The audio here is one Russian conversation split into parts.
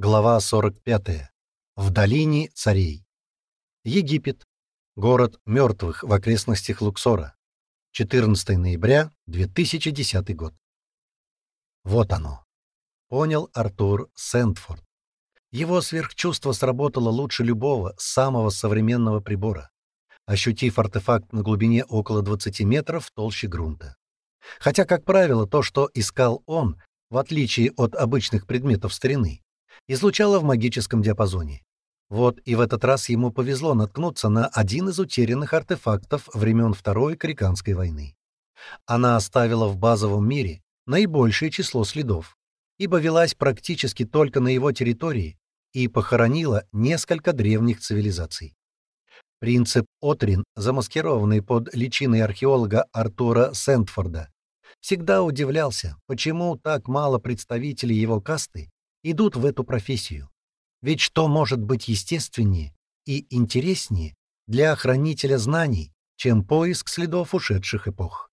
Глава 45. В долине царей. Египет. Город мертвых в окрестностях Луксора. 14 ноября 2010 год. Вот оно. Понял Артур Сэндфорд. Его сверхчувство сработало лучше любого самого современного прибора, ощутив артефакт на глубине около 20 метров толще грунта. Хотя, как правило, то, что искал он, в отличие от обычных предметов старины, излучала в магическом диапазоне. Вот и в этот раз ему повезло наткнуться на один из утерянных артефактов времен Второй Криканской войны. Она оставила в базовом мире наибольшее число следов, ибо велась практически только на его территории и похоронила несколько древних цивилизаций. Принцип Отрин, замаскированный под личиной археолога Артура Сентфорда, всегда удивлялся, почему так мало представителей его касты идут в эту профессию. Ведь что может быть естественнее и интереснее для хранителя знаний, чем поиск следов ушедших эпох?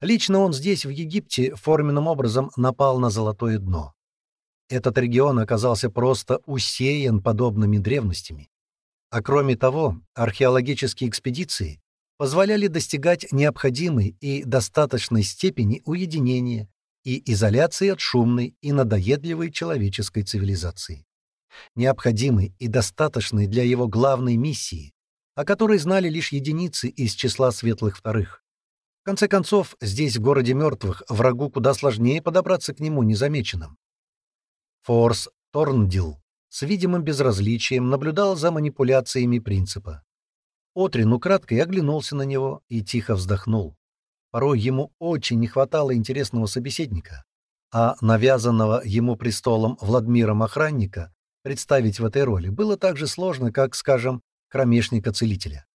Лично он здесь, в Египте, форменным образом напал на золотое дно. Этот регион оказался просто усеян подобными древностями. А кроме того, археологические экспедиции позволяли достигать необходимой и достаточной степени уединения и изоляции от шумной и надоедливой человеческой цивилизации. Необходимый и достаточный для его главной миссии, о которой знали лишь единицы из числа светлых вторых. В конце концов, здесь, в городе мертвых, врагу куда сложнее подобраться к нему незамеченным. Форс Торндил с видимым безразличием наблюдал за манипуляциями принципа. Отрин украдкой оглянулся на него и тихо вздохнул. Порой ему очень не хватало интересного собеседника, а навязанного ему престолом Владмиром охранника представить в этой роли было так же сложно, как, скажем, кромешника-целителя.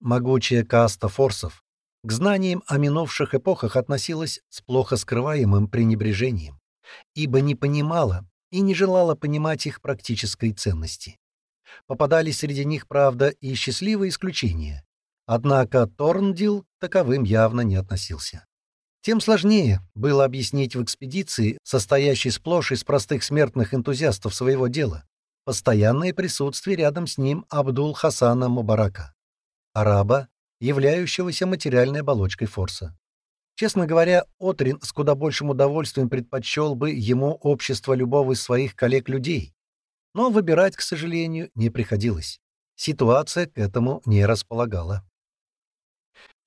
Могучая каста форсов к знаниям о минувших эпохах относилась с плохо скрываемым пренебрежением, ибо не понимала и не желала понимать их практической ценности. Попадались среди них, правда, и счастливые исключения, Однако Торндил таковым явно не относился. Тем сложнее было объяснить в экспедиции, состоящей сплошь из простых смертных энтузиастов своего дела, постоянное присутствие рядом с ним Абдул-Хасана Мубарака, араба, являющегося материальной оболочкой Форса. Честно говоря, Отрин с куда большим удовольствием предпочел бы ему общество любого из своих коллег-людей. Но выбирать, к сожалению, не приходилось. Ситуация к этому не располагала.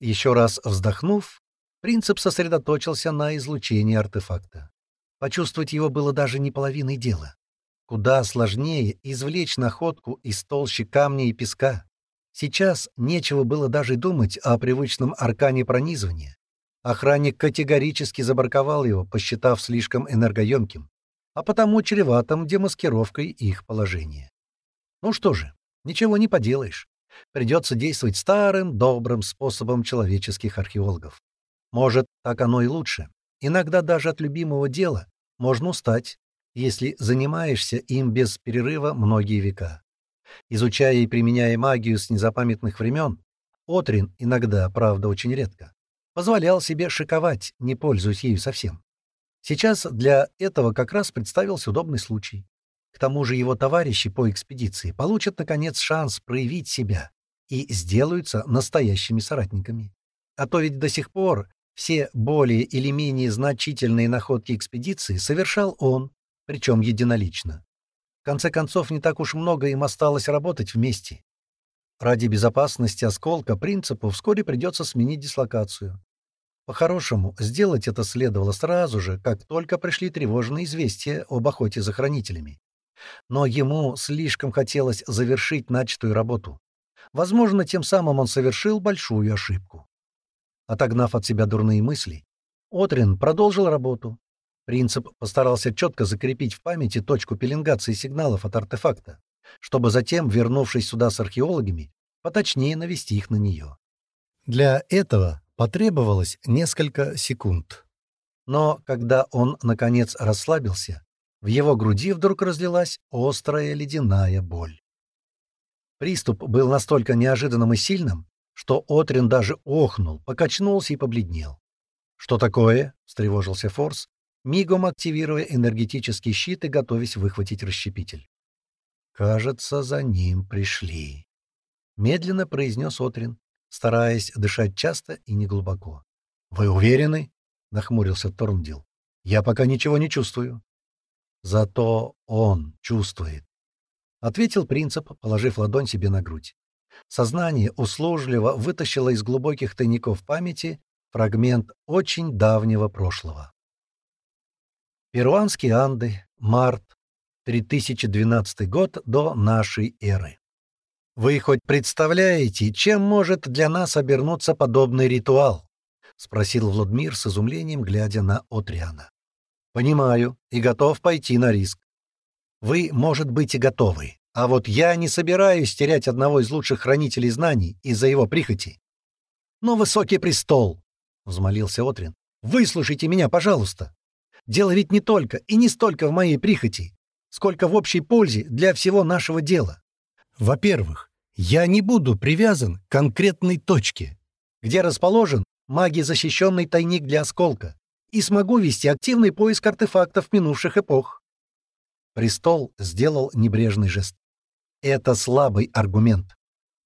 Еще раз вздохнув, принцип сосредоточился на излучении артефакта. Почувствовать его было даже не половиной дела. Куда сложнее извлечь находку из толщи камня и песка. Сейчас нечего было даже думать о привычном аркане пронизывания. Охранник категорически забарковал его, посчитав слишком энергоемким, а потому чреватым демаскировкой их положения. Ну что же, ничего не поделаешь. Придется действовать старым, добрым способом человеческих археологов. Может, так оно и лучше. Иногда даже от любимого дела можно устать, если занимаешься им без перерыва многие века. Изучая и применяя магию с незапамятных времен, Отрин иногда, правда, очень редко, позволял себе шиковать, не пользуясь ею совсем. Сейчас для этого как раз представился удобный случай. К тому же его товарищи по экспедиции получат, наконец, шанс проявить себя и сделаются настоящими соратниками. А то ведь до сих пор все более или менее значительные находки экспедиции совершал он, причем единолично. В конце концов, не так уж много им осталось работать вместе. Ради безопасности осколка принципу вскоре придется сменить дислокацию. По-хорошему, сделать это следовало сразу же, как только пришли тревожные известия об охоте за хранителями но ему слишком хотелось завершить начатую работу. Возможно, тем самым он совершил большую ошибку. Отогнав от себя дурные мысли, Отрин продолжил работу. Принцип постарался четко закрепить в памяти точку пеленгации сигналов от артефакта, чтобы затем, вернувшись сюда с археологами, поточнее навести их на нее. Для этого потребовалось несколько секунд. Но когда он, наконец, расслабился, в его груди вдруг разлилась острая ледяная боль. Приступ был настолько неожиданным и сильным, что Отрин даже охнул, покачнулся и побледнел. «Что такое?» — встревожился Форс, мигом активируя энергетический щит и готовясь выхватить расщепитель. «Кажется, за ним пришли», — медленно произнес Отрин, стараясь дышать часто и неглубоко. «Вы уверены?» — нахмурился Торндил. «Я пока ничего не чувствую». «Зато он чувствует», — ответил принцип, положив ладонь себе на грудь. Сознание услужливо вытащило из глубоких тайников памяти фрагмент очень давнего прошлого. Перуанские Анды, март, 3012 год до нашей эры. Вы хоть представляете, чем может для нас обернуться подобный ритуал? спросил Владимир с изумлением, глядя на Отриана. Понимаю и готов пойти на риск. Вы, может быть, и готовы, а вот я не собираюсь терять одного из лучших хранителей знаний из-за его прихоти. Но высокий престол, взмолился Отрин, выслушайте меня, пожалуйста. Дело ведь не только и не столько в моей прихоти, сколько в общей пользе для всего нашего дела. Во-первых, я не буду привязан к конкретной точке, где расположен магией защищенный тайник для осколка, и смогу вести активный поиск артефактов минувших эпох. Престол сделал небрежный жест. Это слабый аргумент.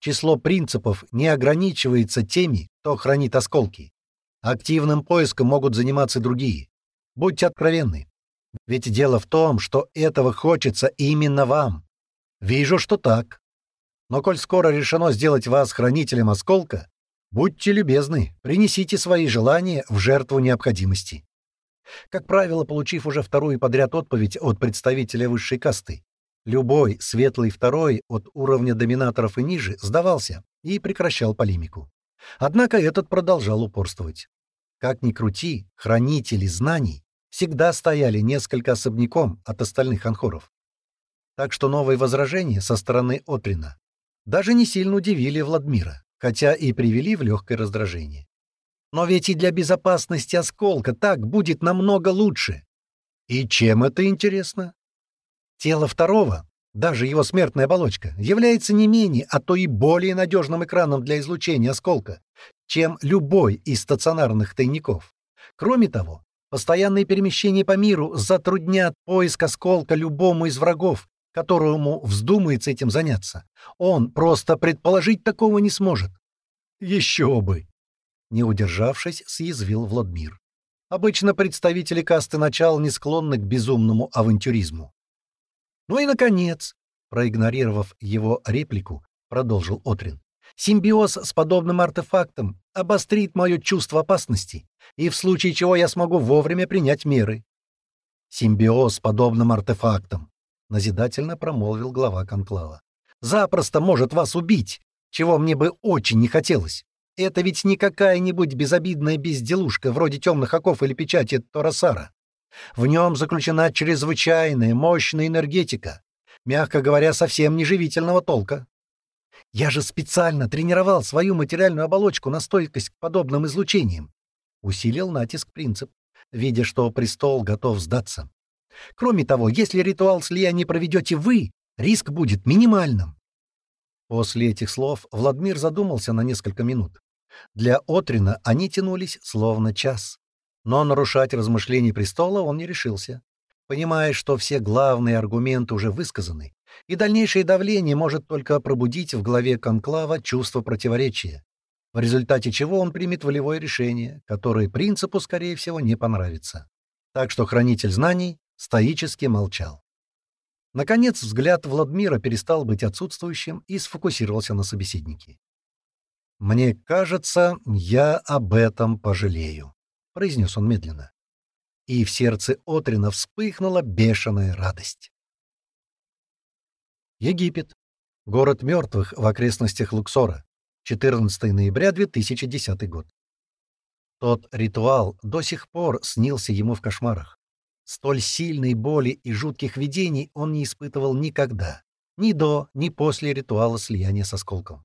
Число принципов не ограничивается теми, кто хранит осколки. Активным поиском могут заниматься другие. Будьте откровенны. Ведь дело в том, что этого хочется именно вам. Вижу, что так. Но коль скоро решено сделать вас хранителем осколка, будьте любезны, принесите свои желания в жертву необходимости. Как правило, получив уже вторую подряд отповедь от представителя высшей касты, любой светлый второй от уровня доминаторов и ниже сдавался и прекращал полемику. Однако этот продолжал упорствовать. Как ни крути, хранители знаний всегда стояли несколько особняком от остальных анхоров. Так что новые возражения со стороны Отрина даже не сильно удивили Владмира, хотя и привели в легкое раздражение. Но ведь и для безопасности осколка так будет намного лучше. И чем это интересно? Тело второго, даже его смертная оболочка, является не менее, а то и более надежным экраном для излучения осколка, чем любой из стационарных тайников. Кроме того, Постоянные перемещения по миру затруднят поиск осколка любому из врагов, которому вздумается этим заняться. Он просто предположить такого не сможет. Еще бы! Не удержавшись, съязвил Владмир. Обычно представители касты начал не склонны к безумному авантюризму. Ну и, наконец, проигнорировав его реплику, продолжил Отрин. Симбиоз с подобным артефактом обострит мое чувство опасности, и в случае чего я смогу вовремя принять меры. Симбиоз с подобным артефактом, назидательно промолвил глава конклава. Запросто может вас убить, чего мне бы очень не хотелось. Это ведь не какая-нибудь безобидная безделушка вроде темных оков или печати Торасара. В нем заключена чрезвычайная мощная энергетика, мягко говоря, совсем неживительного толка. Я же специально тренировал свою материальную оболочку на стойкость к подобным излучениям. Усилил натиск принцип, видя, что престол готов сдаться. Кроме того, если ритуал слияния проведете вы, риск будет минимальным. После этих слов Владимир задумался на несколько минут. Для Отрина они тянулись словно час. Но нарушать размышления престола он не решился, понимая, что все главные аргументы уже высказаны, и дальнейшее давление может только пробудить в голове конклава чувство противоречия, в результате чего он примет волевое решение, которое принципу, скорее всего, не понравится. Так что хранитель знаний стоически молчал. Наконец, взгляд Владмира перестал быть отсутствующим и сфокусировался на собеседнике. «Мне кажется, я об этом пожалею», — произнес он медленно. И в сердце Отрина вспыхнула бешеная радость. Египет. Город мертвых в окрестностях Луксора. 14 ноября 2010 год. Тот ритуал до сих пор снился ему в кошмарах. Столь сильной боли и жутких видений он не испытывал никогда, ни до, ни после ритуала слияния с осколком.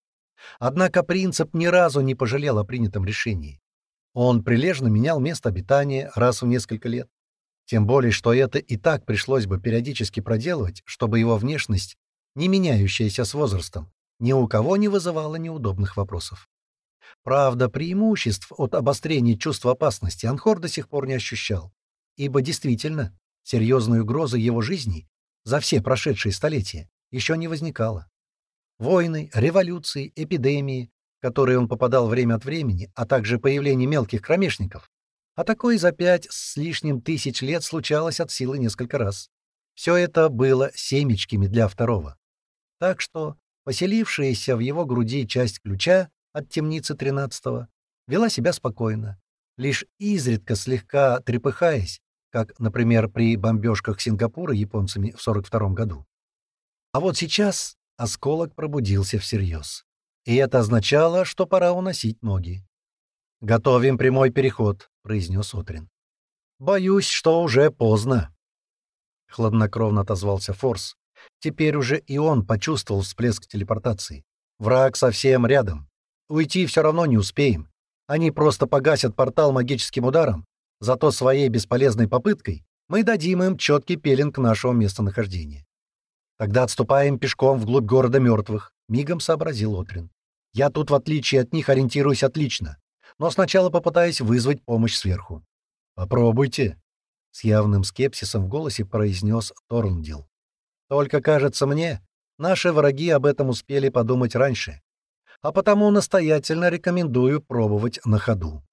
Однако принцип ни разу не пожалел о принятом решении. Он прилежно менял место обитания раз в несколько лет. Тем более, что это и так пришлось бы периодически проделывать, чтобы его внешность не меняющаяся с возрастом, ни у кого не вызывала неудобных вопросов. Правда, преимуществ от обострения чувства опасности Анхор до сих пор не ощущал. Ибо действительно серьезной угрозы его жизни за все прошедшие столетия еще не возникало. Войны, революции, эпидемии, в которые он попадал время от времени, а также появление мелких кромешников, а такое за пять с лишним тысяч лет случалось от силы несколько раз. Все это было семечками для второго. Так что поселившаяся в его груди часть ключа от темницы тринадцатого вела себя спокойно, лишь изредка слегка трепыхаясь, как, например, при бомбежках Сингапура японцами в 42 году. А вот сейчас осколок пробудился всерьез. И это означало, что пора уносить ноги. «Готовим прямой переход», — произнес Отрин. «Боюсь, что уже поздно». Хладнокровно отозвался Форс. Теперь уже и он почувствовал всплеск телепортации. Враг совсем рядом. Уйти все равно не успеем. Они просто погасят портал магическим ударом, зато своей бесполезной попыткой мы дадим им четкий пеленг нашего местонахождения. Тогда отступаем пешком вглубь города мертвых, мигом сообразил Отрин. Я тут, в отличие от них, ориентируюсь отлично, но сначала попытаюсь вызвать помощь сверху. Попробуйте, с явным скепсисом в голосе произнес Торндил. Только кажется мне, наши враги об этом успели подумать раньше а потому настоятельно рекомендую пробовать на ходу.